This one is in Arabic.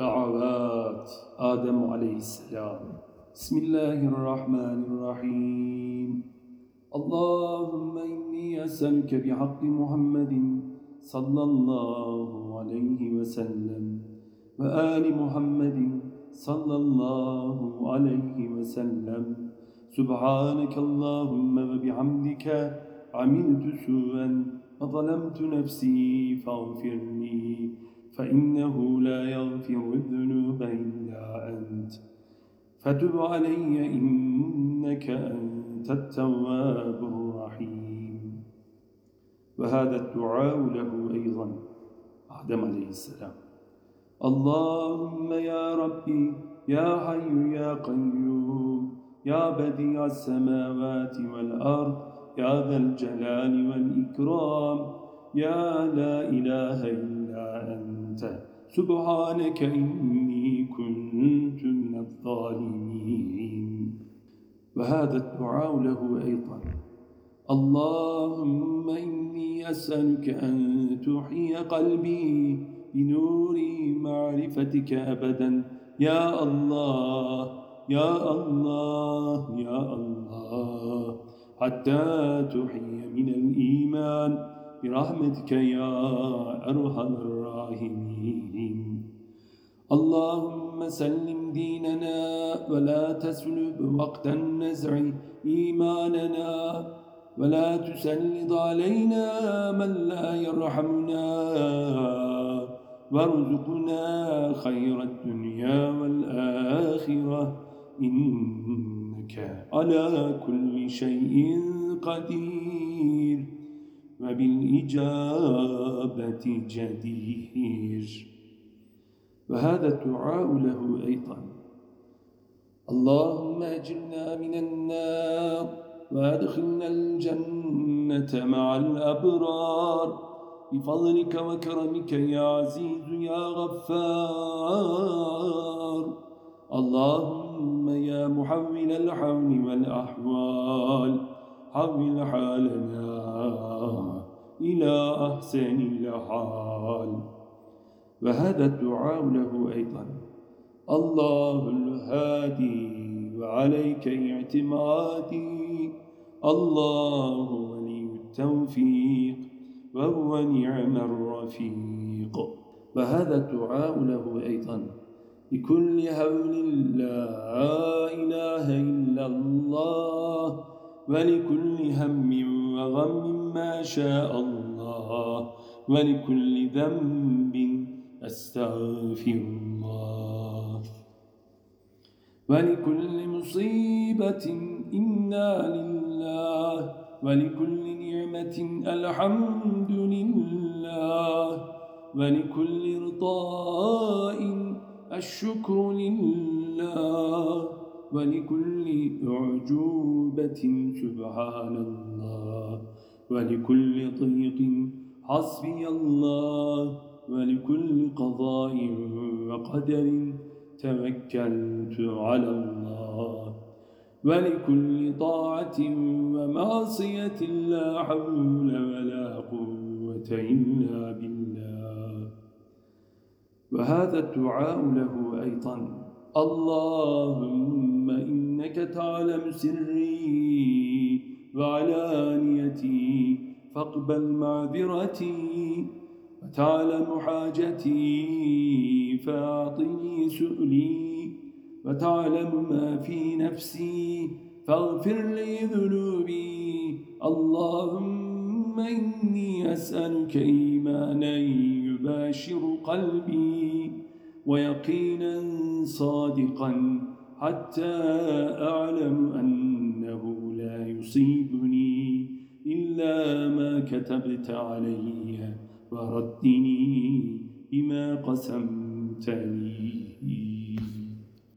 دعوات آدم عليه السلام. بسم الله الرحمن الرحيم اللهم إني أسألك بحق محمد صلى الله عليه وسلم وآل محمد صلى الله عليه وسلم. سبحانك اللهم وبحمدك عملت سوءا وظلمت نفسي فاغفر لي. فإنه لا يغفر الذنوب إلا أنت. فتب علي إنك أنت التواب الرحيم. وهذا الدعاء له أيضا آدم عليه السلام. اللهم يا ربي يا حي يا قيوم يا بديع السماوات والأرض يا ذا الجلال والإكرام يا لا إله إلا أنت. أنت. سبحانك إني كنت من الظالمين. وهذا الدعاء له أيضا. اللهم إني أسألك أن تحيي قلبي بنور معرفتك أبدا. يا الله يا الله يا الله. حتى تحيي من الإيمان. برحمتك يا أرحم الراحمين. اللهم سلم ديننا ولا تسلب وقت النزع إيماننا ولا تسلط علينا من لا يرحمنا. وارزقنا خير الدنيا والآخرة. إنك على كل شيء قدير. وبالإجابة جدير. وهذا الدعاء له أيضا. اللهم أجرنا من النار وأدخلنا الجنة مع الأبرار. بفضلك وكرمك يا عزيز يا غفار. اللهم يا محول الحول والأحوال. حول حالنا إلى أحسن الحال؟ وهذا الدعاء له أيضا. الله الهادي وعليك اعتمادي. الله ولي التوفيق وهو نعم الرفيق. وهذا الدعاء له أيضا. بكل هول لا إله إلا الله ولكل هم وغم ما شاء الله ولكل ذنب أستغفر الله ولكل مصيبة إنا لله ولكل نعمة الحمد لله ولكل رضاء الشكر لله ولكل أعجوبة سبحان الله ولكل ضيق حسبي الله ولكل قضاء وقدر توكلت على الله ولكل طاعة ومعصية لا حول ولا قوة إلا بالله. وهذا الدعاء له أيضا إنك تعلم سري وعلانيتي فاقبل معذرتي وتعلم حاجتي فأعطني سؤلي وتعلم ما في نفسي فاغفر لي ذنوبي. اللهم إني أسألك إيمانا يباشر قلبي ويقينا صادقا. حتى أعلم أنه لا يصيبني إلا ما كتبت علي وردني بما قسمت لي